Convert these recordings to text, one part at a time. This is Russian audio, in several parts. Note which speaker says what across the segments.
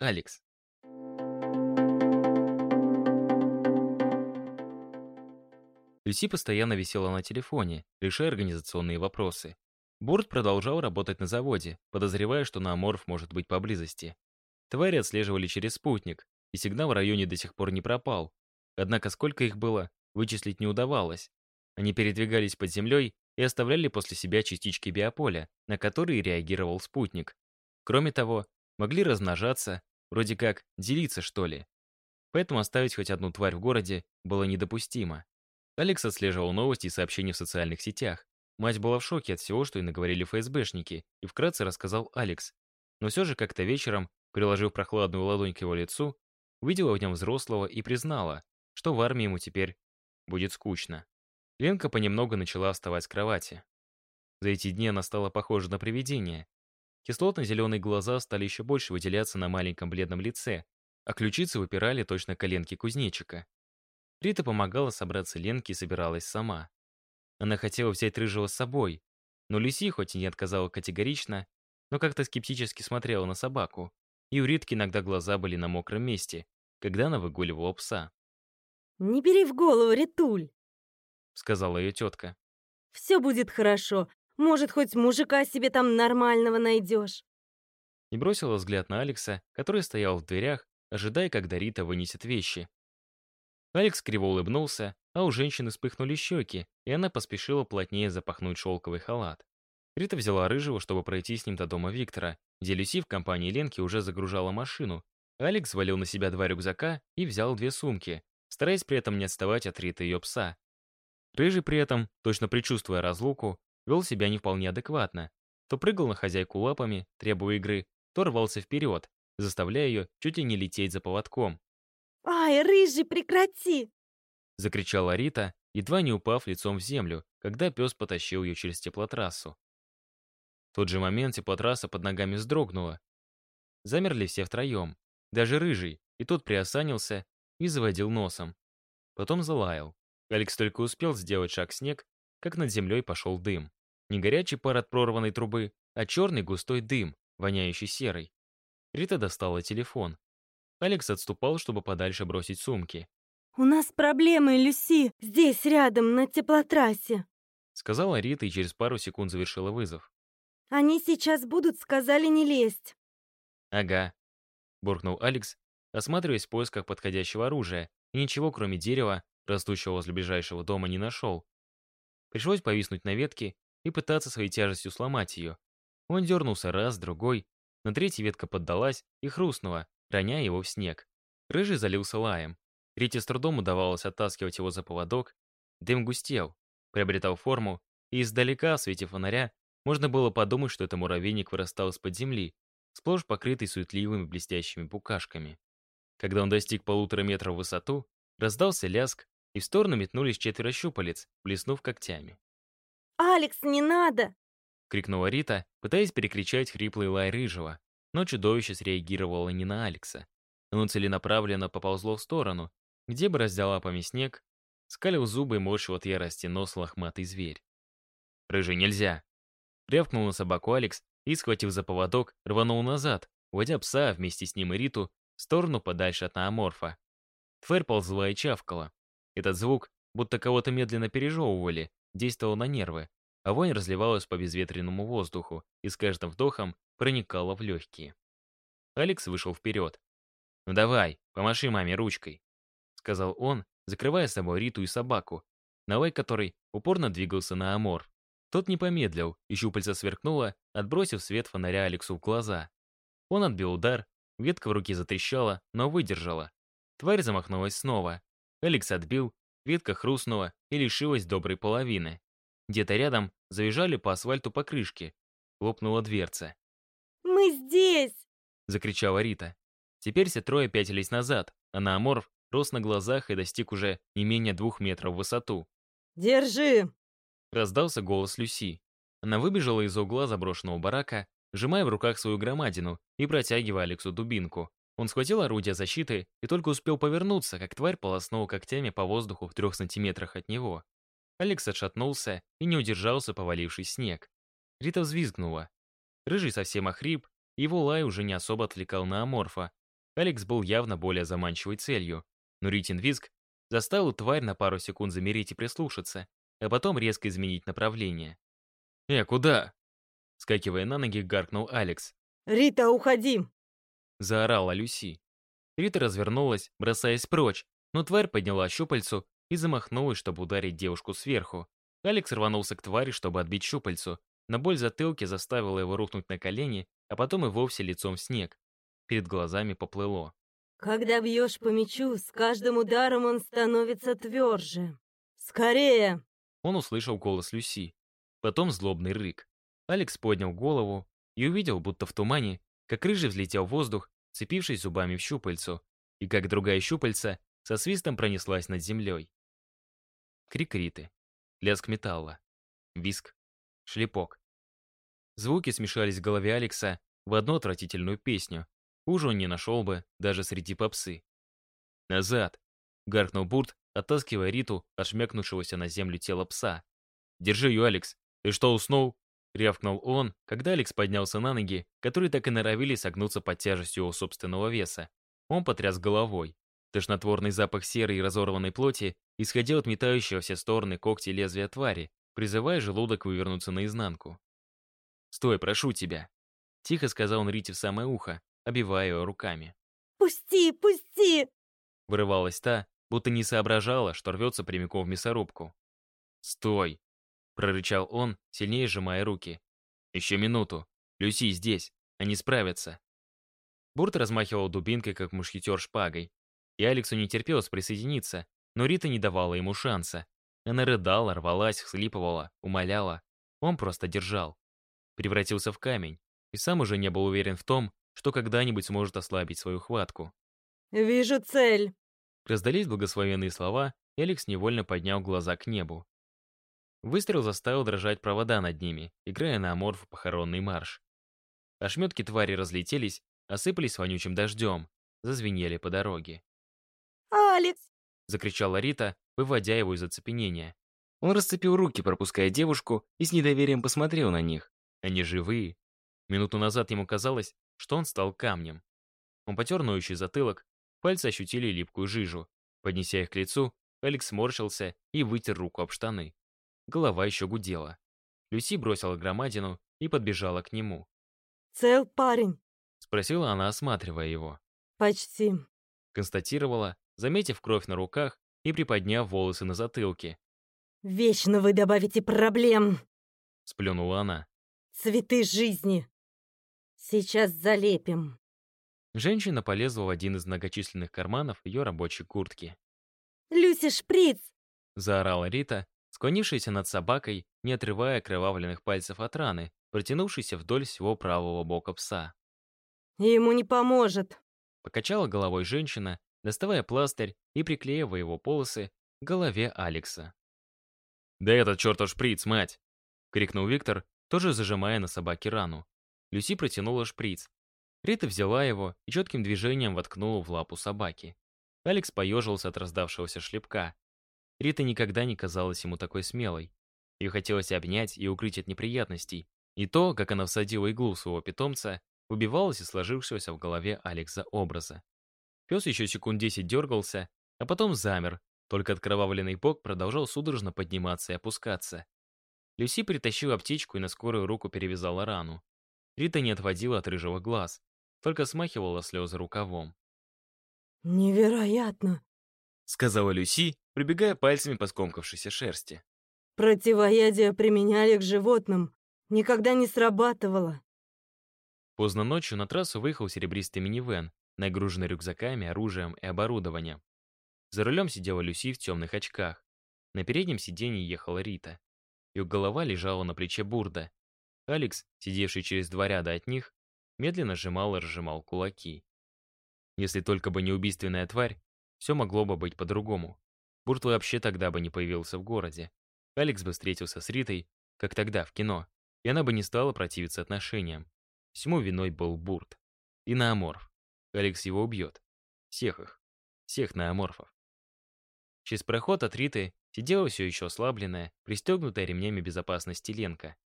Speaker 1: Алекс. Люси постоянно висела на телефоне, решая организационные вопросы. Борт продолжал работать на заводе, подозревая, что Нааморф может быть поблизости. Твари отслеживали через спутник, и сигнал в районе до сих пор не пропал. Однако сколько их было, вычислить не удавалось. Они передвигались под землей и оставляли после себя частички биополя, на которые реагировал спутник. Кроме того, могли размножаться, вроде как делиться, что ли. Поэтому оставить хоть одну тварь в городе было недопустимо. Алекс отслеживал новости и сообщения в социальных сетях. Мать была в шоке от всего, что и наговорили ФСБшники, и вкратце рассказал Алекс. Но все же как-то вечером, приложив прохладную ладонь к его лицу, увидела в нем взрослого и признала, что в армии ему теперь будет скучно. Ленка понемногу начала вставать с кровати. За эти дни она стала похожа на привидение. Кислотно-зеленые глаза стали еще больше выделяться на маленьком бледном лице, а ключицы выпирали точно коленки кузнечика. Рита помогала собраться Ленке и собиралась сама. Она хотела взять Рыжего с собой, но Люси, хоть и не отказала категорично, но как-то скептически смотрела на собаку, и у Ритки иногда глаза были на мокром месте, когда она выгуливала пса.
Speaker 2: «Не бери в голову, Ритуль!»
Speaker 1: — сказала ее тетка.
Speaker 2: «Все будет хорошо. Может, хоть мужика себе там нормального найдешь».
Speaker 1: И бросила взгляд на Алекса, который стоял в дверях, ожидая, когда Рита вынесет вещи. Алекс криво улыбнулся, а у женщины вспыхнули щеки, и она поспешила плотнее запахнуть шелковый халат. Рита взяла Рыжего, чтобы пройти с ним до дома Виктора, где Люси в компании Ленки уже загружала машину. Алекс валил на себя два рюкзака и взял две сумки, стараясь при этом не отставать от Риты ее пса. Рыжий при этом, точно предчувствуя разлуку, вел себя не вполне адекватно. То прыгал на хозяйку лапами, требуя игры, то рвался вперед, заставляя ее чуть ли не лететь за поводком.
Speaker 2: «Ай, рыжий, прекрати!»
Speaker 1: Закричала Рита, едва не упав лицом в землю, когда пес потащил ее через теплотрассу. В тот же момент теплотрасса под ногами вздрогнула. Замерли все втроем, даже рыжий, и тот приосанился и заводил носом. Потом залаял. Алекс только успел сделать шаг в снег, как над землей пошел дым. Не горячий пар от прорванной трубы, а черный густой дым, воняющий серой. Рита достала телефон. Алекс отступал, чтобы подальше бросить сумки.
Speaker 2: «У нас проблемы, Люси, здесь рядом, на теплотрассе»,
Speaker 1: сказала Рита и через пару секунд завершила вызов.
Speaker 2: «Они сейчас будут, сказали не лезть».
Speaker 1: «Ага», — буркнул Алекс, осматриваясь в поисках подходящего оружия, и ничего, кроме дерева, растущего возле ближайшего дома, не нашел. Пришлось повиснуть на ветке и пытаться своей тяжестью сломать ее. Он дернулся раз, другой, на третья ветка поддалась и хрустнула, роняя его в снег. Рыжий залился лаем. Рите с трудом удавалось оттаскивать его за поводок. Дым густел, приобретал форму, и издалека, в свете фонаря, можно было подумать, что это муравейник вырастал из-под земли, сплошь покрытый суетливыми блестящими букашками. Когда он достиг полутора метров в высоту, раздался ляск, и в сторону метнулись четверо щупалец, блеснув когтями.
Speaker 2: «Алекс, не надо!»
Speaker 1: — крикнула Рита, пытаясь перекричать хриплый лай рыжего. Но чудовище среагировало не на Алекса. Оно целенаправленно поползло в сторону, где бы раздел лапами снег, скалил зубы и морщил от ярости нос лохматый зверь. «Рыжий, нельзя!» Рявкнул на собаку Алекс и, схватив за поводок, рванул назад, уводя пса вместе с ним и Риту в сторону подальше от наоморфа. Тварь ползла и чавкала. Этот звук, будто кого-то медленно пережевывали, действовал на нервы, а вонь разливалась по безветренному воздуху и с каждым вдохом проникала в легкие. Алекс вышел вперед. «Ну давай, помаши маме ручкой», — сказал он, закрывая с собой Риту и собаку, навой которой упорно двигался на Амор. Тот не помедлил, и щупальца сверкнуло, отбросив свет фонаря Алексу в глаза. Он отбил удар, ветка в руке затрещала, но выдержала. Тварь замахнулась снова. Алекс отбил, ветка хрустнула и лишилась доброй половины. Где-то рядом завизжали по асфальту покрышки. Лопнула дверца.
Speaker 2: «Мы здесь!»
Speaker 1: — закричала Рита. Теперь все трое пятились назад, а Нааморф рос на глазах и достиг уже не менее двух метров в высоту.
Speaker 2: «Держи!»
Speaker 1: — раздался голос Люси. Она выбежала из угла заброшенного барака, сжимая в руках свою громадину и протягивая Алексу дубинку. Он схватил орудие защиты и только успел повернуться, как тварь полоснула когтями по воздуху в трех сантиметрах от него. Алекс отшатнулся и не удержался, повалившись снег. Рита взвизгнула. Рыжий совсем охрип, его лай уже не особо отвлекал на аморфа, Алекс был явно более заманчивой целью, но Ритин визг заставил тварь на пару секунд замереть и прислушаться, а потом резко изменить направление. «Э, куда?» Скакивая на ноги, гаркнул Алекс.
Speaker 2: «Рита, уходи!»
Speaker 1: Заорала Люси. Рита развернулась, бросаясь прочь, но тварь подняла щупальцу и замахнулась, чтобы ударить девушку сверху. Алекс рванулся к твари, чтобы отбить щупальцу, но боль затылки заставила его рухнуть на колени, а потом и вовсе лицом в снег. Перед глазами поплыло.
Speaker 2: «Когда бьешь по мячу, с каждым ударом он становится тверже. Скорее!»
Speaker 1: Он услышал голос Люси. Потом злобный рык. Алекс поднял голову и увидел, будто в тумане, как рыжий взлетел в воздух, цепившись зубами в щупальцу, и как другая щупальца со свистом пронеслась над землей. Крик Риты. Лязг металла. Виск. Шлепок. Звуки смешались в голове Алекса в одну отвратительную песню. Хуже он не нашел бы, даже среди попсы. «Назад!» — гаркнул Бурт, оттаскивая Риту от шмякнувшегося на землю тела пса. «Держи ее, Алекс! Ты что, уснул?» — рявкнул он, когда Алекс поднялся на ноги, которые так и норовили согнуться под тяжестью его собственного веса. Он потряс головой. Тошнотворный запах серой и разорванной плоти исходил от метающего все стороны когти лезвия твари, призывая желудок вывернуться наизнанку. «Стой, прошу тебя!» — тихо сказал он Рите в самое ухо, обивая ее руками.
Speaker 2: «Пусти, пусти!»
Speaker 1: Вырывалась та, будто не соображала, что рвется прямиком в мясорубку. «Стой!» — прорычал он, сильнее сжимая руки. «Еще минуту. Люси здесь. Они справятся». Бурт размахивал дубинкой, как мушкетер шпагой. И Алексу не терпелось присоединиться, но Рита не давала ему шанса. Она рыдала, рвалась, всхлипывала, умоляла. Он просто держал. Превратился в камень. И сам уже не был уверен в том, что когда-нибудь сможет ослабить свою хватку.
Speaker 2: «Вижу цель!»
Speaker 1: Раздались благословенные слова, и Алекс невольно поднял глаза к небу. Выстрел заставил дрожать провода над ними, играя на аморф похоронный марш. Ошметки твари разлетелись, осыпались вонючим дождем, зазвенели по дороге.
Speaker 2: «Алекс!»
Speaker 1: — закричала Рита, выводя его из оцепенения. Он расцепил руки, пропуская девушку, и с недоверием посмотрел на них. Они живые. Минуту назад ему казалось, что он стал камнем. Он потер ноющий затылок, пальцы ощутили липкую жижу. Поднеся их к лицу, Алекс сморщился и вытер руку об штаны. Голова еще гудела. Люси бросила громадину и подбежала к нему.
Speaker 2: «Цел парень?»
Speaker 1: — спросила она, осматривая его.
Speaker 2: «Почти», —
Speaker 1: констатировала, заметив кровь на руках и приподняв волосы на затылке.
Speaker 2: «Вечно вы добавите проблем!»
Speaker 1: — сплюнула она.
Speaker 2: «Цветы жизни! Сейчас залепим!»
Speaker 1: Женщина полезла в один из многочисленных карманов ее рабочей куртки.
Speaker 2: «Люся, шприц!»
Speaker 1: — заорала Рита, склонившаяся над собакой, не отрывая окровавленных пальцев от раны, протянувшейся вдоль всего правого бока пса.
Speaker 2: «Ему не поможет!»
Speaker 1: Покачала головой женщина, доставая пластырь и приклеивая его полосы к голове Алекса. «Да этот чертов шприц, мать!» — крикнул Виктор, тоже зажимая на собаке рану. Люси протянула шприц. Рита взяла его и четким движением воткнула в лапу собаки. Алекс поежился от раздавшегося шлепка. Рита никогда не казалась ему такой смелой. Ее хотелось обнять и укрыть от неприятностей. И то, как она всадила иглу своего питомца, выбивалось из сложившегося в голове Алекса образа. Пес еще секунд десять дергался, а потом замер, только откровавленный бок продолжал судорожно подниматься и опускаться. Люси притащила аптечку и на скорую руку перевязала рану. Рита не отводила от рыжего глаз, только смахивала слезы рукавом.
Speaker 2: «Невероятно!»
Speaker 1: — сказала Люси, прибегая пальцами по скомкавшейся шерсти.
Speaker 2: «Противоядие применяли к животным. Никогда не срабатывало».
Speaker 1: Поздно ночью на трассу выехал серебристый минивэн, нагруженный рюкзаками, оружием и оборудованием. За рулем сидела Люси в темных очках. На переднем сиденье ехала Рита. Ее голова лежала на плече Бурда. Алекс, сидевший через два ряда от них, медленно сжимал и разжимал кулаки. Если только бы не убийственная тварь, все могло бы быть по-другому. Бурт вообще тогда бы не появился в городе. Алекс бы встретился с Ритой, как тогда, в кино, и она бы не стала противиться отношениям. Всему виной был Бурт. И Нааморф. Алекс его убьет. Всех их. Всех Нааморфов. Через проход от Риты сидела все еще ослабленная, пристегнутая ремнями безопасности Ленка.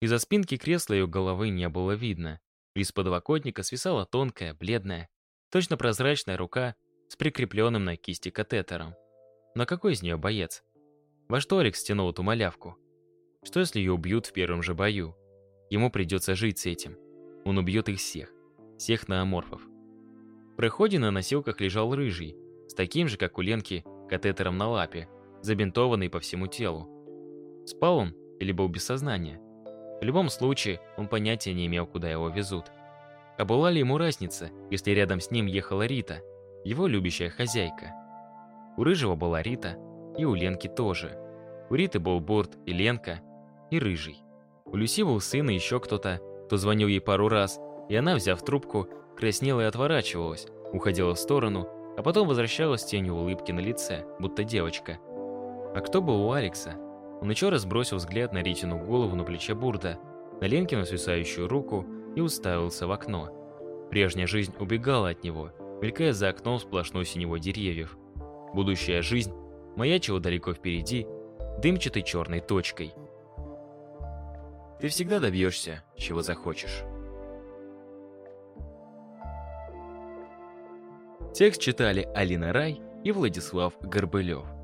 Speaker 1: Из-за спинки кресла ее головы не было видно. Из подлокотника свисала тонкая, бледная, Точно прозрачная рука с прикрепленным на кисти катетером. Но какой из нее боец? Во что Алекс стянул эту малявку? Что если ее убьют в первом же бою? Ему придется жить с этим. Он убьет их всех. Всех нааморфов. В проходе на носилках лежал рыжий, с таким же, как у Ленки, катетером на лапе, забинтованный по всему телу. Спал он или был без сознания? В любом случае, он понятия не имел, куда его везут. А была ли ему разница, если рядом с ним ехала Рита, его любящая хозяйка? У Рыжего была Рита, и у Ленки тоже. У Риты был Борт и Ленка, и Рыжий. У Люси был сын и еще кто-то, кто звонил ей пару раз, и она, взяв трубку, краснела и отворачивалась, уходила в сторону, а потом возвращалась с тенью улыбки на лице, будто девочка. А кто был у Алекса? Он еще раз бросил взгляд на Ритину голову на плече Бурда, на Ленкину свисающую руку и уставился в окно. Прежняя жизнь убегала от него, мелькая за окном сплошной синевой деревьев. Будущая жизнь маячила далеко впереди, дымчатой черной точкой. Ты всегда добьешься, чего захочешь. Текст читали Алина Рай и Владислав Горбылев.